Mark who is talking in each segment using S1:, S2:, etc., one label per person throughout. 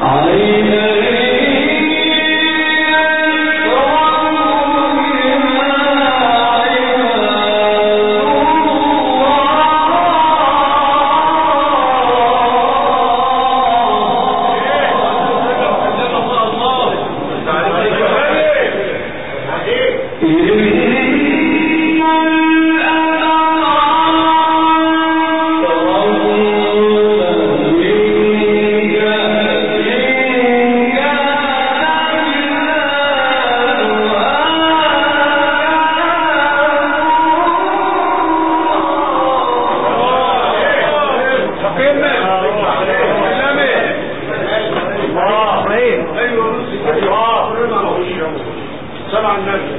S1: علينا على ايه ايوه اه أيوة. سمع النبي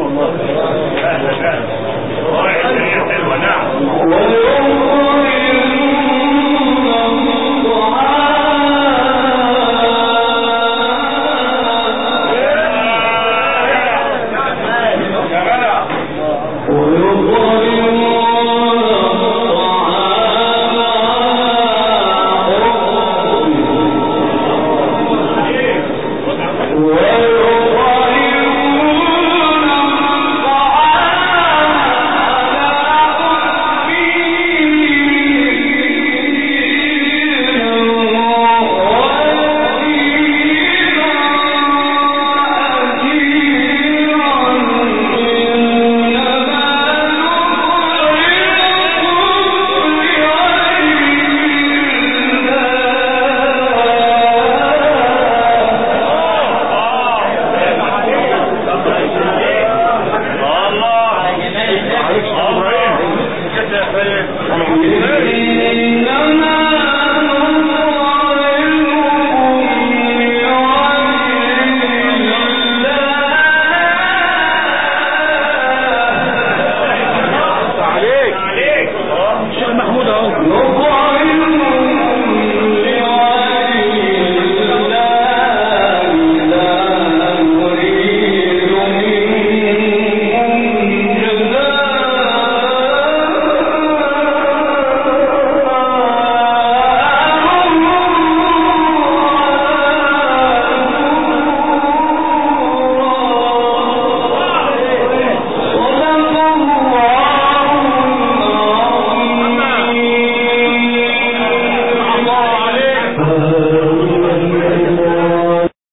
S1: رحمه الله